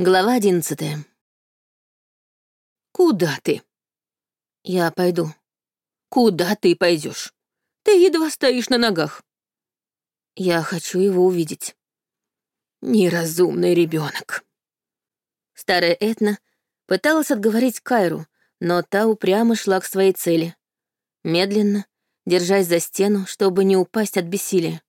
Глава одиннадцатая. «Куда ты?» «Я пойду». «Куда ты пойдешь? Ты едва стоишь на ногах». «Я хочу его увидеть». «Неразумный ребенок. Старая Этна пыталась отговорить Кайру, но та упрямо шла к своей цели. Медленно, держась за стену, чтобы не упасть от бессилия.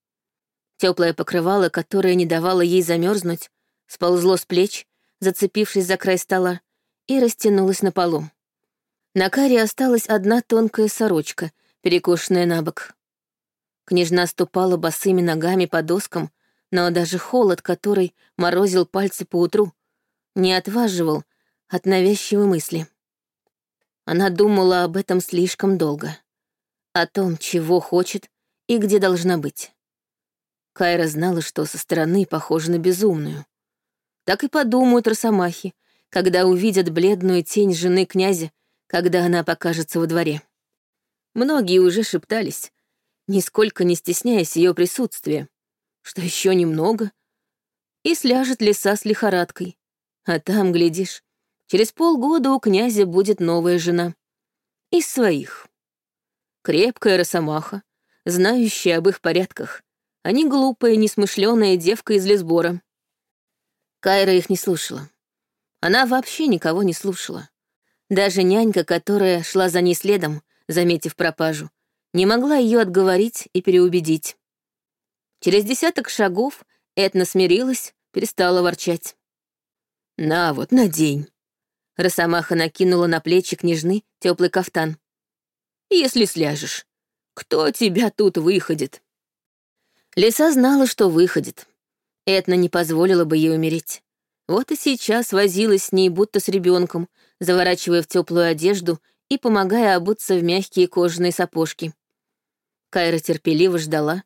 Теплое покрывало, которое не давало ей замерзнуть, сползло с плеч, зацепившись за край стола, и растянулась на полу. На каре осталась одна тонкая сорочка, перекошенная на бок. Княжна ступала босыми ногами по доскам, но даже холод, который морозил пальцы по утру, не отваживал от навязчивой мысли. Она думала об этом слишком долго. О том, чего хочет и где должна быть. Кайра знала, что со стороны похожа на безумную. Так и подумают росомахи, когда увидят бледную тень жены князя, когда она покажется во дворе. Многие уже шептались, нисколько не стесняясь ее присутствия, что еще немного, и сляжет леса с лихорадкой. А там, глядишь, через полгода у князя будет новая жена. Из своих. Крепкая росомаха, знающая об их порядках, а не глупая, несмышленая девка из лесбора. Кайра их не слушала. Она вообще никого не слушала. Даже нянька, которая шла за ней следом, заметив пропажу, не могла ее отговорить и переубедить. Через десяток шагов Этна смирилась, перестала ворчать. «На вот, надень». Росомаха накинула на плечи княжны теплый кафтан. «Если сляжешь, кто тебя тут выходит?» Лиса знала, что выходит. Этна не позволила бы ей умереть. Вот и сейчас возилась с ней, будто с ребенком, заворачивая в теплую одежду и помогая обуться в мягкие кожаные сапожки. Кайра терпеливо ждала,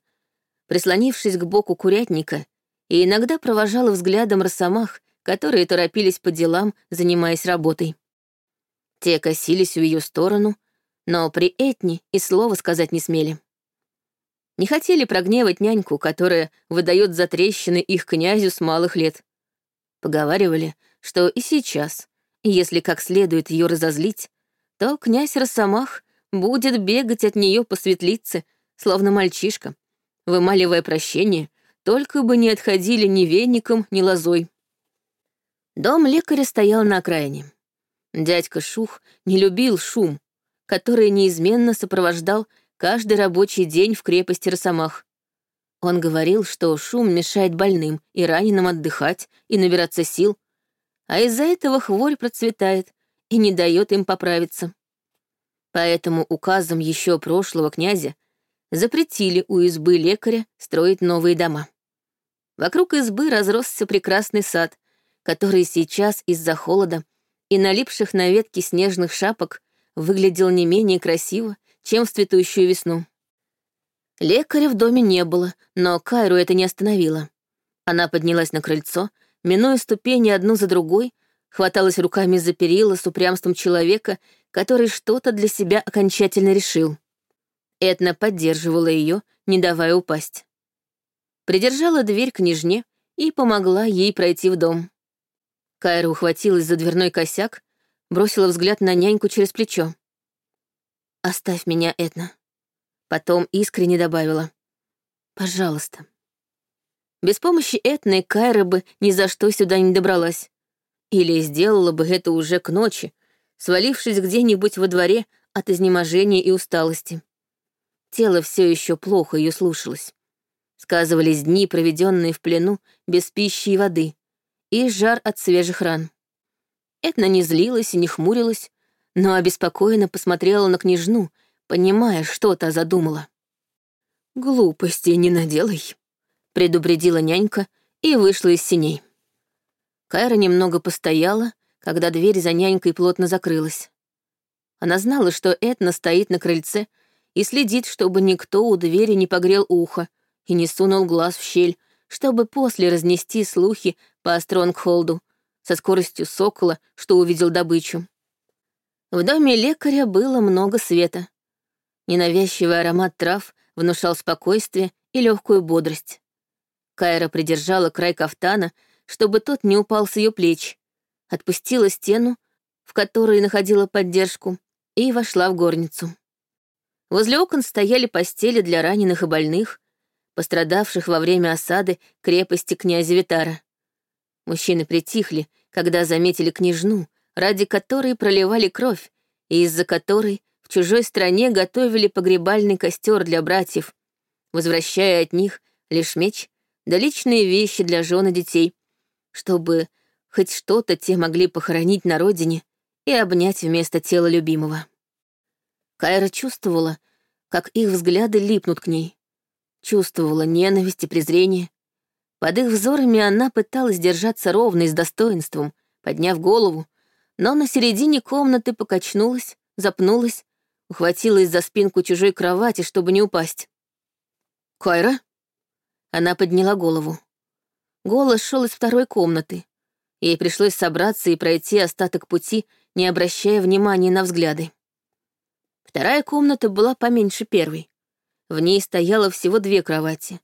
прислонившись к боку курятника, и иногда провожала взглядом росомах, которые торопились по делам, занимаясь работой. Те косились в ее сторону, но при Этне и слова сказать не смели. Не хотели прогневать няньку, которая выдает за трещины их князю с малых лет. Поговаривали, что и сейчас, если как следует ее разозлить, то князь Росомах будет бегать от нее по светлице, словно мальчишка, вымаливая прощение, только бы не отходили ни веником, ни лозой. Дом лекаря стоял на окраине. Дядька Шух не любил шум, который неизменно сопровождал каждый рабочий день в крепости Росомах. Он говорил, что шум мешает больным и раненым отдыхать и набираться сил, а из-за этого хворь процветает и не дает им поправиться. Поэтому указом еще прошлого князя запретили у избы лекаря строить новые дома. Вокруг избы разросся прекрасный сад, который сейчас из-за холода и налипших на ветки снежных шапок выглядел не менее красиво, чем в цветущую весну. Лекаря в доме не было, но Кайру это не остановило. Она поднялась на крыльцо, минуя ступени одну за другой, хваталась руками за перила с упрямством человека, который что-то для себя окончательно решил. Этна поддерживала ее, не давая упасть. Придержала дверь княжне и помогла ей пройти в дом. Кайра ухватилась за дверной косяк, бросила взгляд на няньку через плечо. «Оставь меня, Этна». Потом искренне добавила. «Пожалуйста». Без помощи Этны Кайра бы ни за что сюда не добралась. Или сделала бы это уже к ночи, свалившись где-нибудь во дворе от изнеможения и усталости. Тело все еще плохо ее слушалось. Сказывались дни, проведенные в плену, без пищи и воды, и жар от свежих ран. Этна не злилась и не хмурилась, но обеспокоенно посмотрела на княжну, понимая, что та задумала. «Глупости не наделай», — предупредила нянька и вышла из синей. Кайра немного постояла, когда дверь за нянькой плотно закрылась. Она знала, что Этна стоит на крыльце и следит, чтобы никто у двери не погрел ухо и не сунул глаз в щель, чтобы после разнести слухи по Стронгхолду со скоростью сокола, что увидел добычу. В доме лекаря было много света. Ненавязчивый аромат трав внушал спокойствие и легкую бодрость. Кайра придержала край кафтана, чтобы тот не упал с ее плеч, отпустила стену, в которой находила поддержку, и вошла в горницу. Возле окон стояли постели для раненых и больных, пострадавших во время осады крепости князя Витара. Мужчины притихли, когда заметили княжну, ради которой проливали кровь, и из-за которой в чужой стране готовили погребальный костер для братьев, возвращая от них лишь меч да личные вещи для жен и детей, чтобы хоть что-то те могли похоронить на родине и обнять вместо тела любимого. Кайра чувствовала, как их взгляды липнут к ней. Чувствовала ненависть и презрение. Под их взорами она пыталась держаться ровно и с достоинством, подняв голову, но на середине комнаты покачнулась, запнулась, ухватилась за спинку чужой кровати, чтобы не упасть. «Кайра?» Она подняла голову. Голос шел из второй комнаты. Ей пришлось собраться и пройти остаток пути, не обращая внимания на взгляды. Вторая комната была поменьше первой. В ней стояло всего две кровати.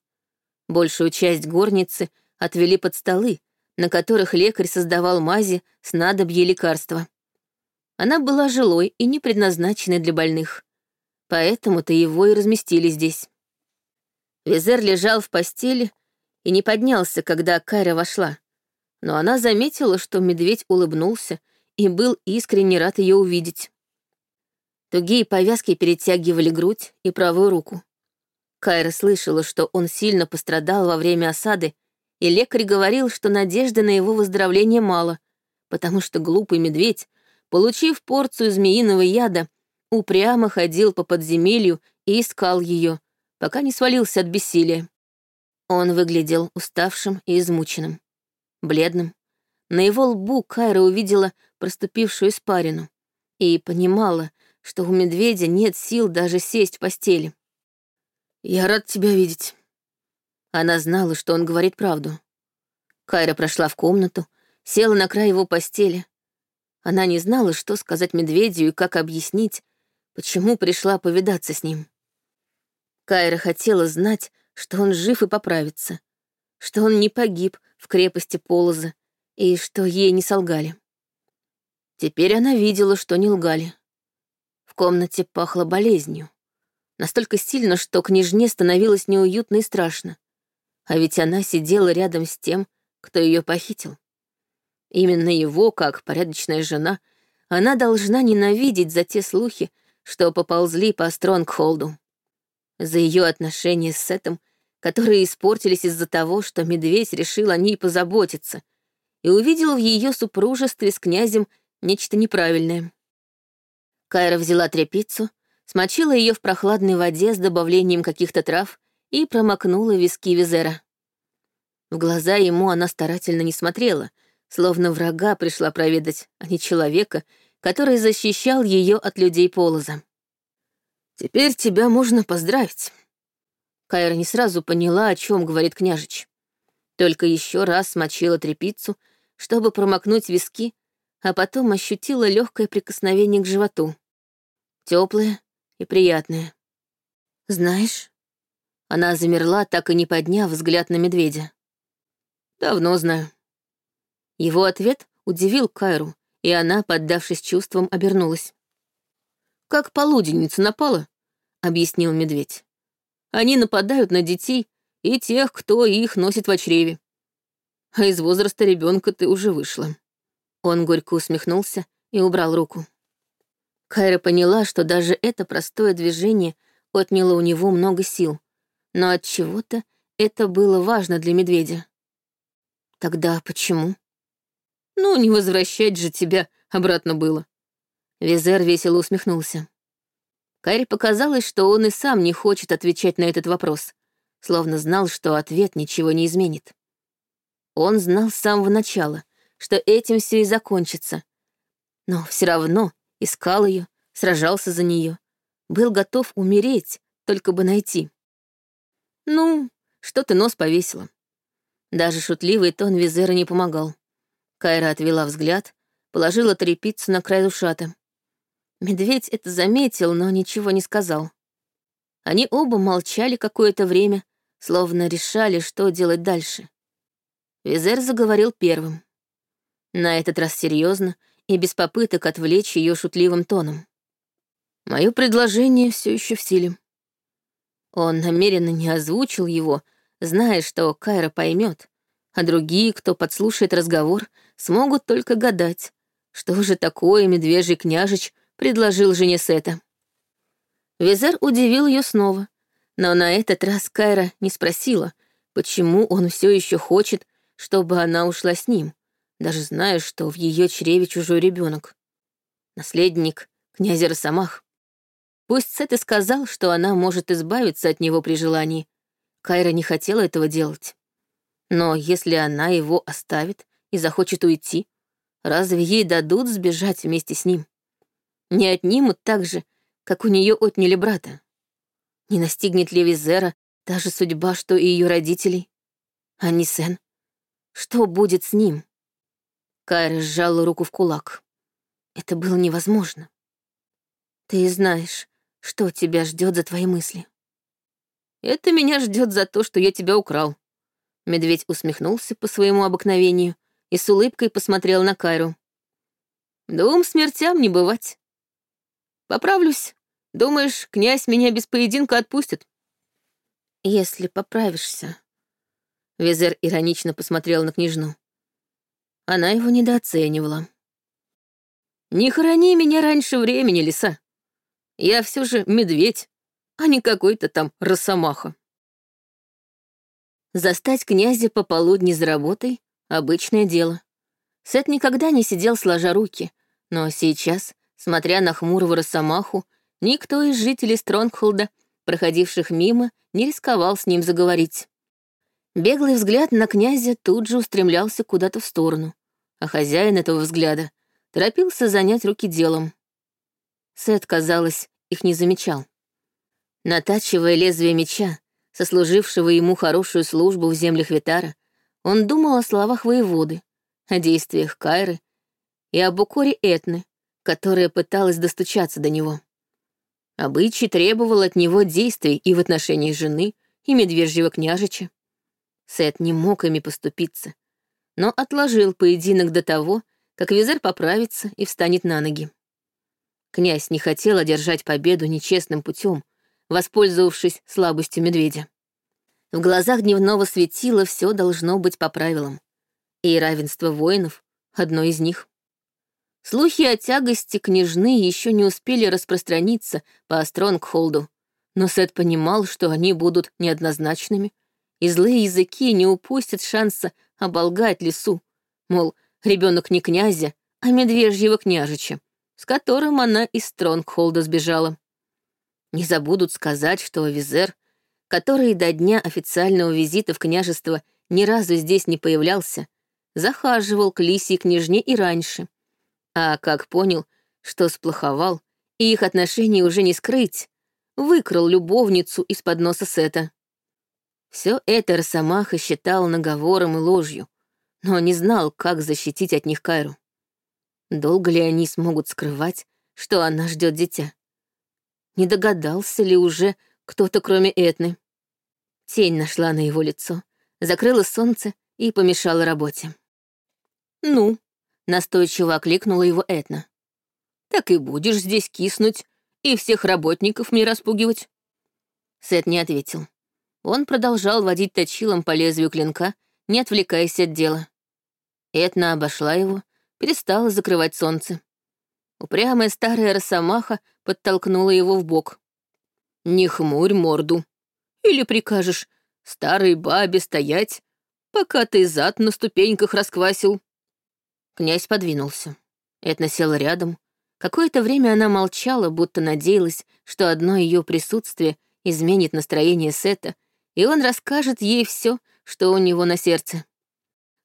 Большую часть горницы отвели под столы, на которых лекарь создавал мази, снадобья и лекарства. Она была жилой и не предназначенной для больных. Поэтому-то его и разместили здесь. Визер лежал в постели и не поднялся, когда Кайра вошла. Но она заметила, что медведь улыбнулся и был искренне рад ее увидеть. Тугие повязки перетягивали грудь и правую руку. Кайра слышала, что он сильно пострадал во время осады, и лекарь говорил, что надежды на его выздоровление мало, потому что глупый медведь, получив порцию змеиного яда, упрямо ходил по подземелью и искал ее, пока не свалился от бессилия. Он выглядел уставшим и измученным, бледным. На его лбу Кайра увидела проступившую испарину и понимала, что у медведя нет сил даже сесть в постели. «Я рад тебя видеть». Она знала, что он говорит правду. Кайра прошла в комнату, села на край его постели. Она не знала, что сказать медведю и как объяснить, почему пришла повидаться с ним. Кайра хотела знать, что он жив и поправится, что он не погиб в крепости Полоза и что ей не солгали. Теперь она видела, что не лгали комнате пахло болезнью. Настолько сильно, что княжне становилось неуютно и страшно. А ведь она сидела рядом с тем, кто ее похитил. Именно его, как порядочная жена, она должна ненавидеть за те слухи, что поползли по Стронгхолду. За ее отношения с Сетом, которые испортились из-за того, что медведь решил о ней позаботиться и увидел в ее супружестве с князем нечто неправильное. Кайра взяла тряпицу, смочила ее в прохладной воде с добавлением каких-то трав и промокнула виски Визера. В глаза ему она старательно не смотрела, словно врага пришла проведать, а не человека, который защищал ее от людей Полоза. «Теперь тебя можно поздравить». Кайра не сразу поняла, о чем говорит княжич. Только еще раз смочила тряпицу, чтобы промокнуть виски, а потом ощутила легкое прикосновение к животу. Теплое и приятное. Знаешь, она замерла, так и не подняв взгляд на медведя. Давно знаю. Его ответ удивил Кайру, и она, поддавшись чувствам, обернулась. «Как полуденница напала», — объяснил медведь. «Они нападают на детей и тех, кто их носит в чреве. А из возраста ребенка ты уже вышла». Он горько усмехнулся и убрал руку. Кайра поняла, что даже это простое движение отняло у него много сил, но от чего-то это было важно для медведя. Тогда почему? Ну, не возвращать же тебя обратно было. Визер весело усмехнулся. Кайре показалось, что он и сам не хочет отвечать на этот вопрос, словно знал, что ответ ничего не изменит. Он знал с самого начала, что этим все и закончится. Но все равно искал ее, сражался за нее, был готов умереть, только бы найти. Ну, что ты нос повесила. Даже шутливый тон Визера не помогал. Кайра отвела взгляд, положила трепицу на край ушата. Медведь это заметил, но ничего не сказал. Они оба молчали какое-то время, словно решали, что делать дальше. Визер заговорил первым. На этот раз серьезно и без попыток отвлечь ее шутливым тоном. Мое предложение все еще в силе. Он намеренно не озвучил его, зная, что Кайра поймет, а другие, кто подслушает разговор, смогут только гадать, что же такое медвежий княжич предложил жене Сета. Визер удивил ее снова, но на этот раз Кайра не спросила, почему он все еще хочет, чтобы она ушла с ним, даже зная, что в ее чреве чужой ребенок. Наследник князя Росомах. Пусть Сет и сказал, что она может избавиться от него при желании. Кайра не хотела этого делать. Но если она его оставит и захочет уйти, разве ей дадут сбежать вместе с ним? Не отнимут так же, как у нее отняли брата. Не настигнет ли Визера та же судьба, что и ее родителей? А не Сен? Что будет с ним? Кайра сжала руку в кулак. Это было невозможно. Ты знаешь, что тебя ждет за твои мысли? Это меня ждет за то, что я тебя украл. Медведь усмехнулся по своему обыкновению и с улыбкой посмотрел на Кайру. Двум смертям не бывать. Поправлюсь. Думаешь, князь меня без поединка отпустит? Если поправишься. Визер иронично посмотрел на княжну. Она его недооценивала. «Не храни меня раньше времени, лиса. Я все же медведь, а не какой-то там росомаха. Застать князя пополудни за работой — обычное дело. Сет никогда не сидел сложа руки, но сейчас, смотря на хмурого росомаху, никто из жителей Стронгхолда, проходивших мимо, не рисковал с ним заговорить. Беглый взгляд на князя тут же устремлялся куда-то в сторону, а хозяин этого взгляда торопился занять руки делом. Сет, казалось, их не замечал. Натачивая лезвие меча, сослужившего ему хорошую службу в землях Витара, он думал о словах воеводы, о действиях Кайры и об укоре Этны, которая пыталась достучаться до него. Обычай требовал от него действий и в отношении жены, и медвежьего княжича. Сет не мог ими поступиться, но отложил поединок до того, как Визер поправится и встанет на ноги. Князь не хотел одержать победу нечестным путем, воспользовавшись слабостью медведя. В глазах дневного светила все должно быть по правилам. И равенство воинов — одно из них. Слухи о тягости княжны еще не успели распространиться по Стронгхолду, но Сет понимал, что они будут неоднозначными, и злые языки не упустят шанса оболгать лесу, мол, ребенок не князя, а медвежьего княжича, с которым она из Стронгхолда сбежала. Не забудут сказать, что Визер, который до дня официального визита в княжество ни разу здесь не появлялся, захаживал к Лисе и княжне и раньше. А как понял, что сплоховал, и их отношения уже не скрыть, выкрал любовницу из-под носа Сета. Все это Росомаха считал наговором и ложью, но не знал, как защитить от них Кайру. Долго ли они смогут скрывать, что она ждет дитя? Не догадался ли уже кто-то, кроме Этны? Тень нашла на его лицо, закрыла солнце и помешала работе. «Ну», — настойчиво окликнула его Этна. «Так и будешь здесь киснуть и всех работников мне распугивать?» Сет не ответил. Он продолжал водить точилом по лезвию клинка, не отвлекаясь от дела. Этна обошла его, перестала закрывать солнце. Упрямая старая росомаха подтолкнула его в бок. «Не хмурь морду. Или прикажешь старой бабе стоять, пока ты зад на ступеньках расквасил». Князь подвинулся. Этна села рядом. Какое-то время она молчала, будто надеялась, что одно ее присутствие изменит настроение Сета, и он расскажет ей все, что у него на сердце.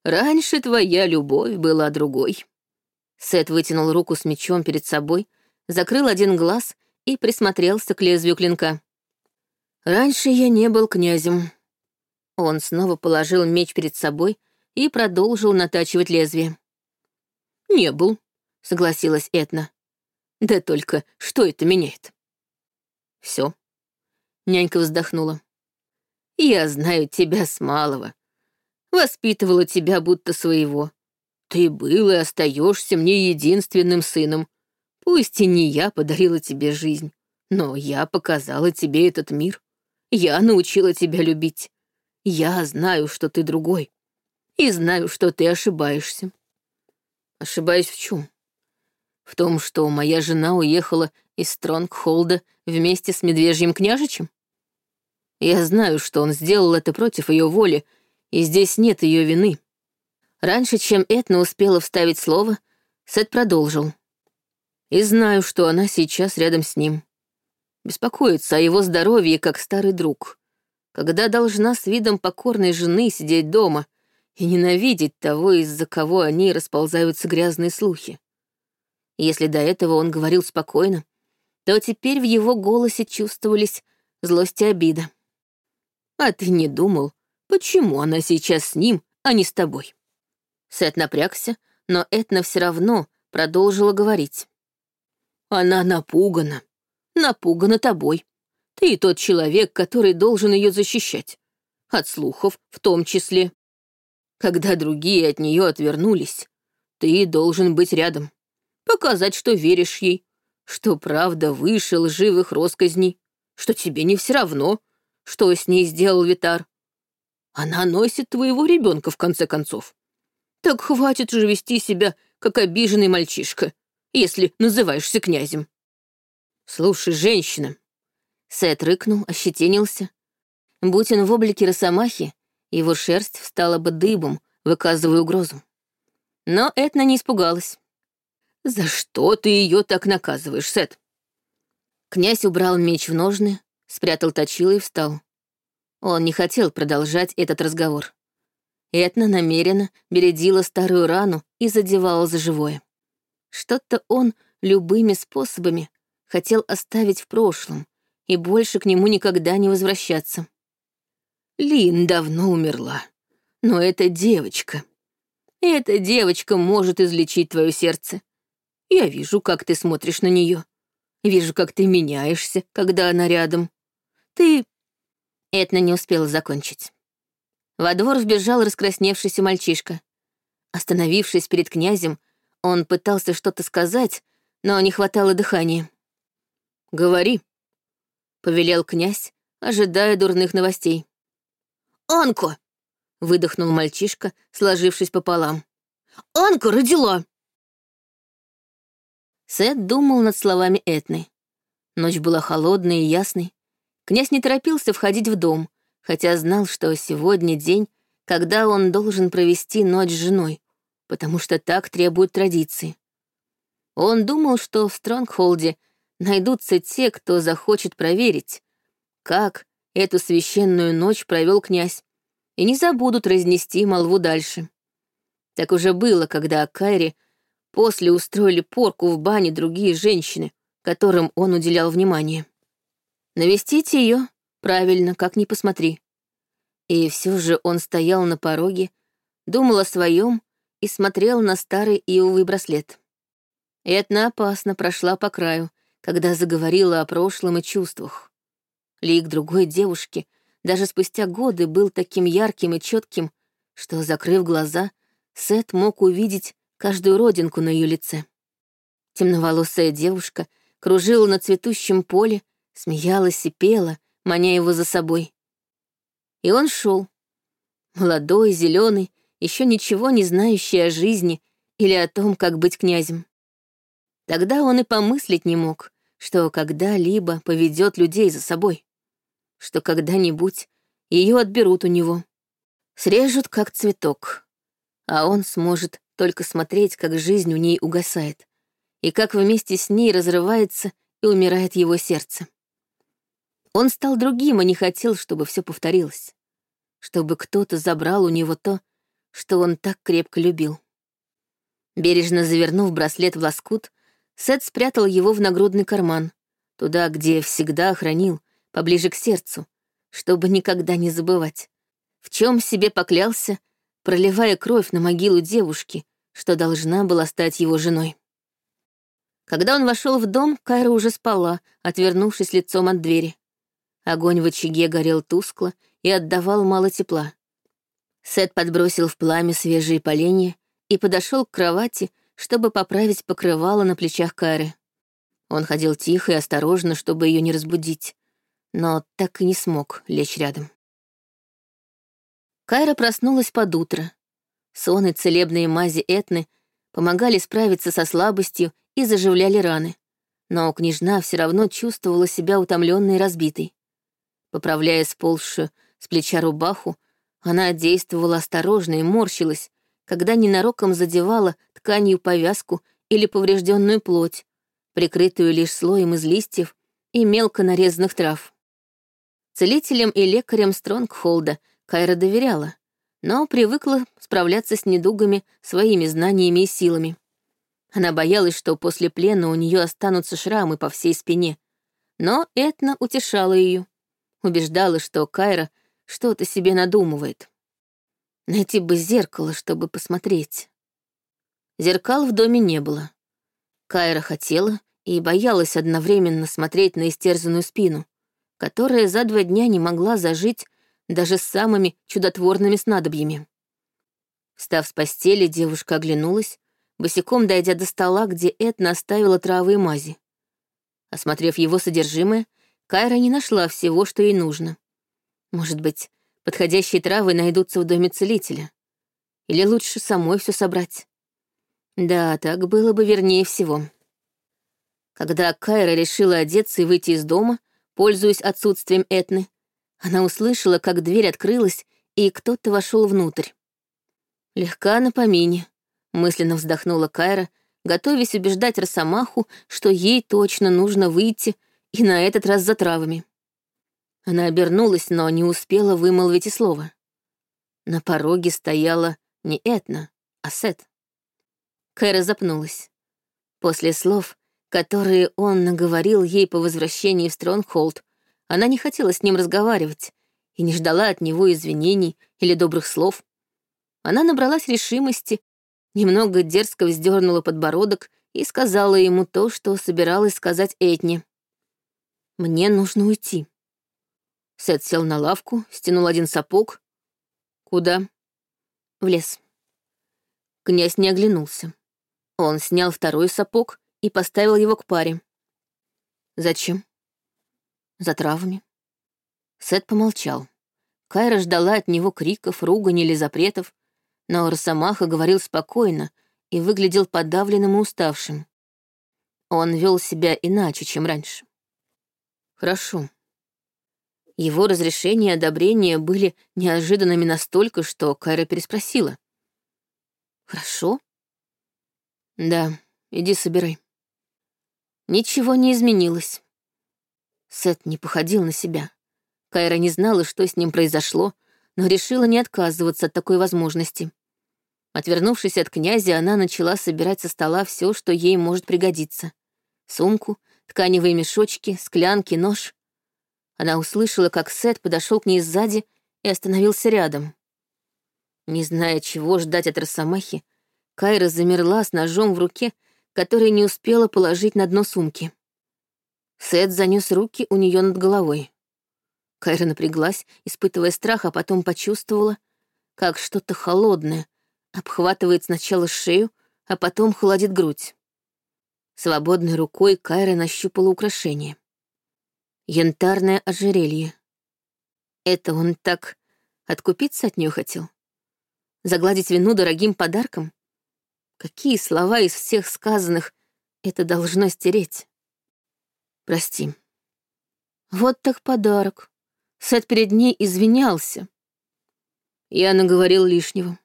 «Раньше твоя любовь была другой». Сет вытянул руку с мечом перед собой, закрыл один глаз и присмотрелся к лезвию клинка. «Раньше я не был князем». Он снова положил меч перед собой и продолжил натачивать лезвие. «Не был», — согласилась Этна. «Да только что это меняет?» «Все». Нянька вздохнула. «Я знаю тебя с малого. Воспитывала тебя будто своего. Ты был и остаешься мне единственным сыном. Пусть и не я подарила тебе жизнь, но я показала тебе этот мир. Я научила тебя любить. Я знаю, что ты другой. И знаю, что ты ошибаешься. Ошибаюсь в чем? В том, что моя жена уехала из Стронгхолда вместе с Медвежьим княжичем? Я знаю, что он сделал это против ее воли, и здесь нет ее вины. Раньше, чем Этна успела вставить слово, Сет продолжил. И знаю, что она сейчас рядом с ним. Беспокоится о его здоровье, как старый друг. Когда должна с видом покорной жены сидеть дома и ненавидеть того, из-за кого они расползаются грязные слухи. Если до этого он говорил спокойно, то теперь в его голосе чувствовались злость и обида. «А ты не думал, почему она сейчас с ним, а не с тобой?» Сет напрягся, но Этна все равно продолжила говорить. «Она напугана. Напугана тобой. Ты тот человек, который должен ее защищать. От слухов в том числе. Когда другие от нее отвернулись, ты должен быть рядом. Показать, что веришь ей, что правда выше лживых росказней, что тебе не все равно, что с ней сделал Витар. Она носит твоего ребенка в конце концов. Так хватит же вести себя, как обиженный мальчишка, если называешься князем. Слушай, женщина. Сет рыкнул, ощетинился. Будь он в облике росомахи, его шерсть встала бы дыбом, выказывая угрозу. Но Этна не испугалась. «За что ты ее так наказываешь, Сет?» Князь убрал меч в ножны, спрятал точило и встал. Он не хотел продолжать этот разговор. Этна намеренно бередила старую рану и задевала за живое. Что-то он любыми способами хотел оставить в прошлом и больше к нему никогда не возвращаться. Лин давно умерла, но эта девочка... Эта девочка может излечить твое сердце. Я вижу, как ты смотришь на нее. Вижу, как ты меняешься, когда она рядом. Ты...» Этна не успела закончить. Во двор вбежал раскрасневшийся мальчишка. Остановившись перед князем, он пытался что-то сказать, но не хватало дыхания. «Говори», — повелел князь, ожидая дурных новостей. «Анку!» — выдохнул мальчишка, сложившись пополам. «Анку родила!» Сет думал над словами Этны. Ночь была холодной и ясной. Князь не торопился входить в дом, хотя знал, что сегодня день, когда он должен провести ночь с женой, потому что так требуют традиции. Он думал, что в Стронгхолде найдутся те, кто захочет проверить, как эту священную ночь провел князь, и не забудут разнести молву дальше. Так уже было, когда Кайри после устроили порку в бане другие женщины, которым он уделял внимание. Навестить ее Правильно, как ни посмотри. И все же он стоял на пороге, думал о своем и смотрел на старый иовый браслет. Этна опасно прошла по краю, когда заговорила о прошлом и чувствах. Лик другой девушки даже спустя годы был таким ярким и четким, что, закрыв глаза, Сет мог увидеть каждую родинку на ее лице. Темноволосая девушка кружила на цветущем поле, смеялась и пела, маня его за собой. И он шел, молодой, зеленый, еще ничего не знающий о жизни или о том, как быть князем. Тогда он и помыслить не мог, что когда-либо поведет людей за собой, что когда-нибудь ее отберут у него, срежут как цветок, а он сможет только смотреть, как жизнь у ней угасает, и как вместе с ней разрывается и умирает его сердце. Он стал другим и не хотел, чтобы все повторилось. Чтобы кто-то забрал у него то, что он так крепко любил. Бережно завернув браслет в лоскут, Сет спрятал его в нагрудный карман, туда, где всегда хранил, поближе к сердцу, чтобы никогда не забывать, в чем себе поклялся, проливая кровь на могилу девушки, что должна была стать его женой. Когда он вошел в дом, Кайра уже спала, отвернувшись лицом от двери. Огонь в очаге горел тускло и отдавал мало тепла. Сет подбросил в пламя свежие поленья и подошел к кровати, чтобы поправить покрывало на плечах Кайры. Он ходил тихо и осторожно, чтобы ее не разбудить, но так и не смог лечь рядом. Кайра проснулась под утро. Сон и целебные мази Этны помогали справиться со слабостью и заживляли раны. Но княжна все равно чувствовала себя утомленной и разбитой. Поправляя сползшую с плеча рубаху, она действовала осторожно и морщилась, когда ненароком задевала тканью повязку или поврежденную плоть, прикрытую лишь слоем из листьев и мелко нарезанных трав. Целителям и лекарям Стронгхолда Кайра доверяла, но привыкла справляться с недугами своими знаниями и силами. Она боялась, что после плена у нее останутся шрамы по всей спине, но Этна утешала ее, убеждала, что Кайра что-то себе надумывает. Найти бы зеркало, чтобы посмотреть. Зеркал в доме не было. Кайра хотела и боялась одновременно смотреть на истерзанную спину, которая за два дня не могла зажить даже с самыми чудотворными снадобьями. Встав с постели, девушка оглянулась, босиком дойдя до стола, где Этна оставила травы и мази. Осмотрев его содержимое, Кайра не нашла всего, что ей нужно. Может быть, подходящие травы найдутся в доме целителя. Или лучше самой все собрать. Да, так было бы вернее всего. Когда Кайра решила одеться и выйти из дома, пользуясь отсутствием Этны, она услышала, как дверь открылась, и кто-то вошел внутрь. Легка на помине, мысленно вздохнула Кайра, готовясь убеждать Росомаху, что ей точно нужно выйти, и на этот раз за травами. Она обернулась, но не успела вымолвить и слова. На пороге стояла не Этна, а Сет. Кэра запнулась. После слов, которые он наговорил ей по возвращении в Стронгхолд, она не хотела с ним разговаривать и не ждала от него извинений или добрых слов. Она набралась решимости, немного дерзко вздернула подбородок и сказала ему то, что собиралась сказать Этне. «Мне нужно уйти». Сет сел на лавку, стянул один сапог. Куда? В лес. Князь не оглянулся. Он снял второй сапог и поставил его к паре. Зачем? За травами. Сет помолчал. Кайра ждала от него криков, ругань или запретов, но Росомаха говорил спокойно и выглядел подавленным и уставшим. Он вел себя иначе, чем раньше. «Хорошо», его разрешение и одобрение были неожиданными настолько, что Кайра переспросила. «Хорошо?» «Да, иди собирай». Ничего не изменилось. Сет не походил на себя. Кайра не знала, что с ним произошло, но решила не отказываться от такой возможности. Отвернувшись от князя, она начала собирать со стола все, что ей может пригодиться. Сумку, тканевые мешочки, склянки, нож. Она услышала, как Сет подошел к ней сзади и остановился рядом. Не зная, чего ждать от Росомахи, Кайра замерла с ножом в руке, который не успела положить на дно сумки. Сет занес руки у нее над головой. Кайра напряглась, испытывая страх, а потом почувствовала, как что-то холодное обхватывает сначала шею, а потом холодит грудь. Свободной рукой Кайра нащупала украшение. Янтарное ожерелье. Это он так откупиться от нее хотел? Загладить вину дорогим подарком? Какие слова из всех сказанных это должно стереть? Прости. Вот так подарок. Сет перед ней извинялся. Я наговорил лишнего.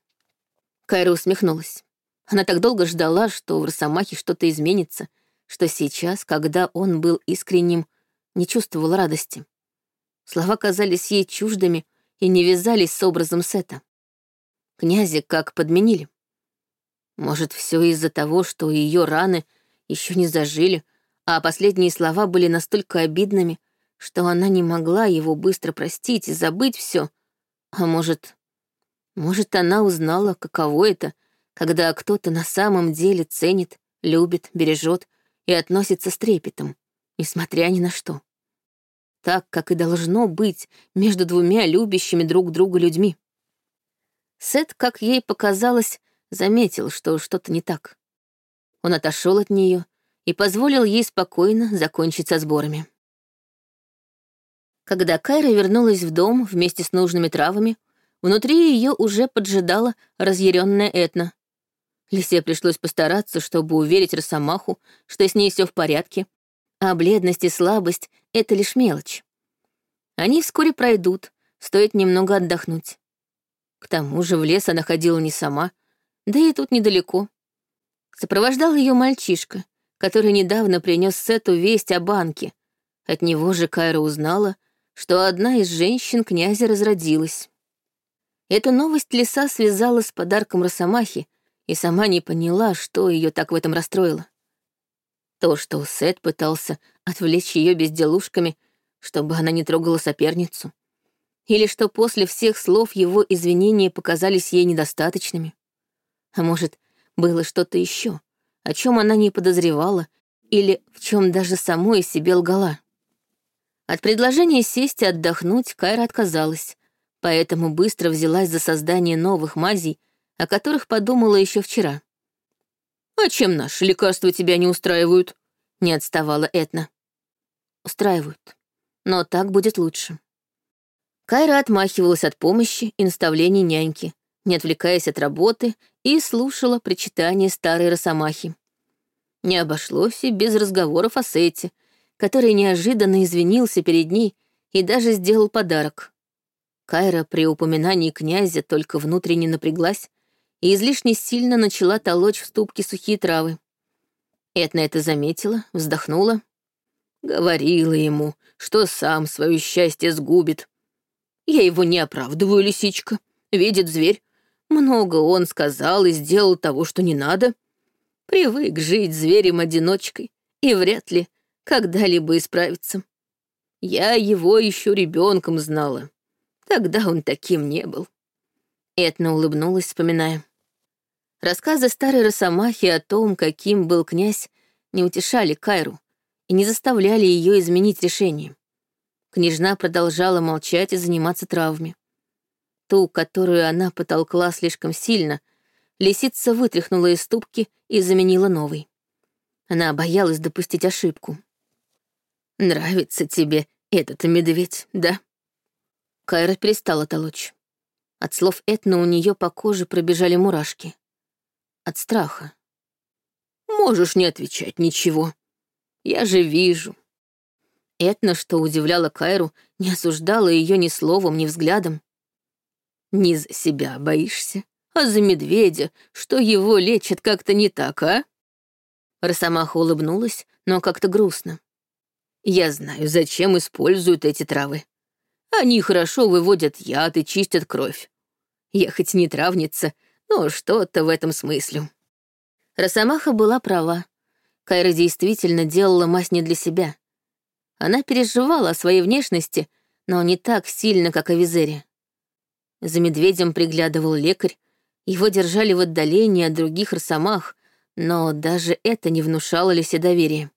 Кайра усмехнулась. Она так долго ждала, что в Росомахе что-то изменится, что сейчас, когда он был искренним, не чувствовала радости. Слова казались ей чуждыми и не вязались с образом Сета. Князя как подменили. Может, все из-за того, что ее раны еще не зажили, а последние слова были настолько обидными, что она не могла его быстро простить и забыть все. А может, может, она узнала, каково это, когда кто-то на самом деле ценит, любит, бережет и относится с трепетом несмотря ни на что. Так, как и должно быть между двумя любящими друг друга людьми. Сет, как ей показалось, заметил, что что-то не так. Он отошел от нее и позволил ей спокойно закончить со сборами. Когда Кайра вернулась в дом вместе с нужными травами, внутри ее уже поджидала разъяренная Этна. Лисе пришлось постараться, чтобы уверить Росомаху, что с ней все в порядке, а бледность и слабость — это лишь мелочь. Они вскоре пройдут, стоит немного отдохнуть. К тому же в лес она ходила не сама, да и тут недалеко. Сопровождал ее мальчишка, который недавно принес Сету весть о банке. От него же Кайра узнала, что одна из женщин князя разродилась. Эту новость лиса связала с подарком Росомахи и сама не поняла, что ее так в этом расстроило. То, что Сет пытался отвлечь ее безделушками, чтобы она не трогала соперницу. Или что после всех слов его извинения показались ей недостаточными. А может, было что-то еще, о чем она не подозревала или в чем даже самой себе лгала. От предложения сесть и отдохнуть Кайра отказалась, поэтому быстро взялась за создание новых мазей, о которых подумала еще вчера. «А чем наши лекарства тебя не устраивают?» — не отставала Этна. «Устраивают. Но так будет лучше». Кайра отмахивалась от помощи и наставлений няньки, не отвлекаясь от работы, и слушала причитания старой росомахи. Не обошлось и без разговоров о Сете, который неожиданно извинился перед ней и даже сделал подарок. Кайра при упоминании князя только внутренне напряглась и излишне сильно начала толочь в ступке сухие травы. Этна это заметила, вздохнула. Говорила ему, что сам свое счастье сгубит. Я его не оправдываю, лисичка. Видит зверь. Много он сказал и сделал того, что не надо. Привык жить зверем-одиночкой и вряд ли когда-либо исправиться. Я его еще ребенком знала. Тогда он таким не был. Этна улыбнулась, вспоминая. Рассказы старой Росомахи о том, каким был князь, не утешали Кайру и не заставляли ее изменить решение. Княжна продолжала молчать и заниматься травами. Ту, которую она потолкла слишком сильно, лисица вытряхнула из ступки и заменила новой. Она боялась допустить ошибку. «Нравится тебе этот медведь, да?» Кайра перестала толочь. От слов Этна у нее по коже пробежали мурашки. От страха. «Можешь не отвечать ничего. Я же вижу». Этна, что удивляла Кайру, не осуждала ее ни словом, ни взглядом. «Не за себя боишься, а за медведя, что его лечат как-то не так, а?» Росомаха улыбнулась, но как-то грустно. Я знаю, зачем используют эти травы. Они хорошо выводят яд и чистят кровь. Я хоть не травница, но что-то в этом смысле. Росомаха была права. Кайра действительно делала мазь не для себя. Она переживала о своей внешности, но не так сильно, как о Визере. За медведем приглядывал лекарь, его держали в отдалении от других росомах, но даже это не внушало Лисе доверия.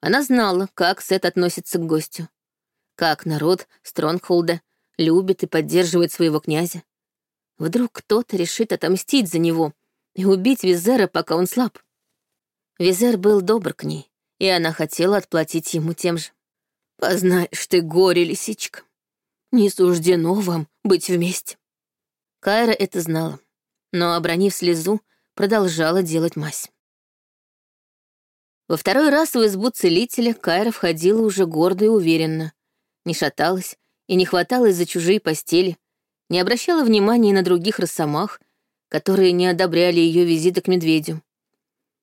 Она знала, как Сет относится к гостю. Как народ Стронгхолда любит и поддерживает своего князя. Вдруг кто-то решит отомстить за него и убить Визера, пока он слаб. Визер был добр к ней, и она хотела отплатить ему тем же. «Познаешь ты горе, лисичка. Не суждено вам быть вместе». Кайра это знала, но, обронив слезу, продолжала делать мазь. Во второй раз в избу целителя Кайра входила уже гордо и уверенно, не шаталась и не хваталась за чужие постели, не обращала внимания на других росомах, которые не одобряли ее визиты к медведю.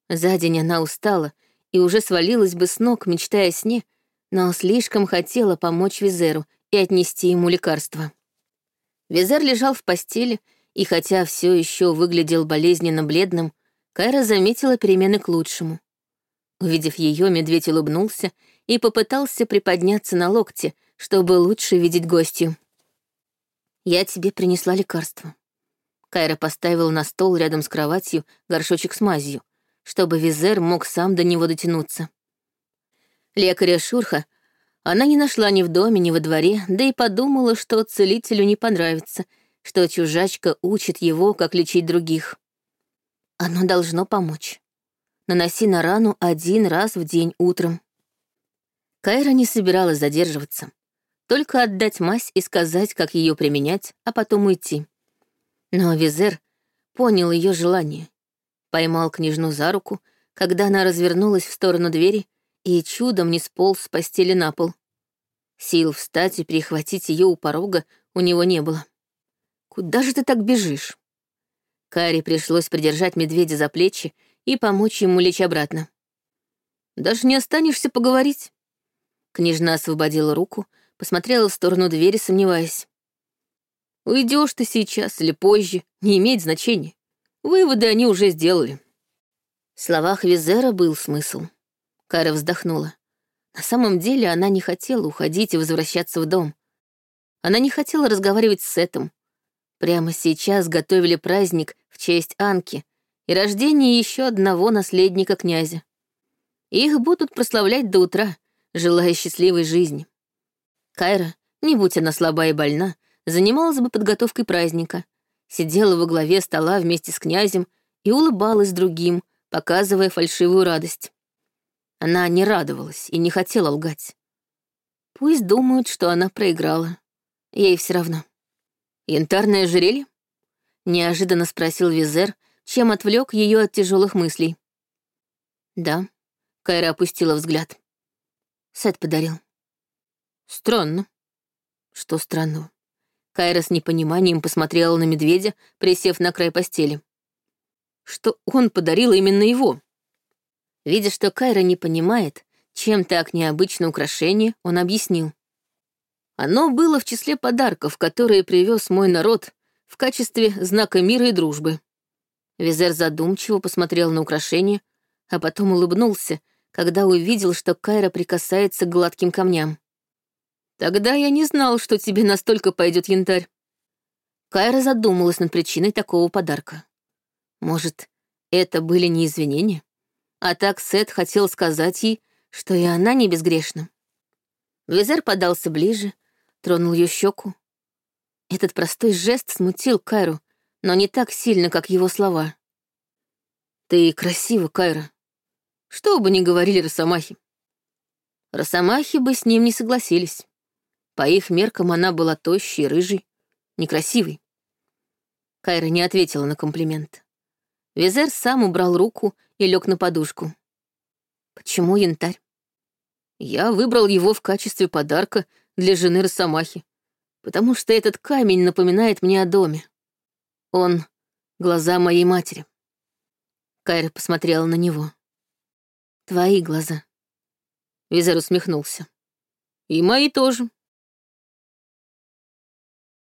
За день она устала и уже свалилась бы с ног, мечтая о сне, но слишком хотела помочь Визеру и отнести ему лекарство. Визер лежал в постели, и хотя все еще выглядел болезненно бледным, Кайра заметила перемены к лучшему. Увидев ее, медведь улыбнулся и попытался приподняться на локте, чтобы лучше видеть гостью. «Я тебе принесла лекарство». Кайра поставила на стол рядом с кроватью горшочек с мазью, чтобы Визер мог сам до него дотянуться. Лекаря Шурха она не нашла ни в доме, ни во дворе, да и подумала, что целителю не понравится, что чужачка учит его, как лечить других. Оно должно помочь. Наноси на рану один раз в день утром. Кайра не собиралась задерживаться. Только отдать мазь и сказать, как ее применять, а потом уйти. Но Визер понял ее желание. Поймал княжну за руку, когда она развернулась в сторону двери и чудом не сполз с постели на пол. Сил встать и перехватить ее у порога у него не было. «Куда же ты так бежишь?» Кари пришлось придержать медведя за плечи и помочь ему лечь обратно. «Даже не останешься поговорить?» Княжна освободила руку, посмотрела в сторону двери, сомневаясь. Уйдешь ты сейчас или позже, не имеет значения. Выводы они уже сделали. В словах Визера был смысл. Кара вздохнула. На самом деле она не хотела уходить и возвращаться в дом. Она не хотела разговаривать с Сетом. Прямо сейчас готовили праздник в честь Анки и рождение еще одного наследника князя. Их будут прославлять до утра, желая счастливой жизни. Кайра, не будь она слаба и больна, занималась бы подготовкой праздника, сидела во главе стола вместе с князем и улыбалась другим, показывая фальшивую радость. Она не радовалась и не хотела лгать. Пусть думают, что она проиграла. Ей все равно. «Янтарное ожерелье?» — неожиданно спросил Визер, чем отвлек ее от тяжелых мыслей. «Да», — Кайра опустила взгляд. Сет подарил. «Странно». «Что странного?» Кайра с непониманием посмотрела на медведя, присев на край постели. Что он подарил именно его? Видя, что Кайра не понимает, чем так необычно украшение, он объяснил. Оно было в числе подарков, которые привез мой народ в качестве знака мира и дружбы. Визер задумчиво посмотрел на украшение, а потом улыбнулся, когда увидел, что Кайра прикасается к гладким камням. Тогда я не знал, что тебе настолько пойдет янтарь. Кайра задумалась над причиной такого подарка. Может, это были не извинения? А так Сет хотел сказать ей, что и она не безгрешна. Визер подался ближе, тронул ее щеку. Этот простой жест смутил Кайру, но не так сильно, как его слова. «Ты красива, Кайра. Что бы ни говорили росомахи». Росомахи бы с ним не согласились. По их меркам она была тощей, рыжей, некрасивой. Кайра не ответила на комплимент. Визер сам убрал руку и лег на подушку. Почему янтарь? Я выбрал его в качестве подарка для жены Росомахи, потому что этот камень напоминает мне о доме. Он — глаза моей матери. Кайра посмотрела на него. Твои глаза. Визер усмехнулся. И мои тоже.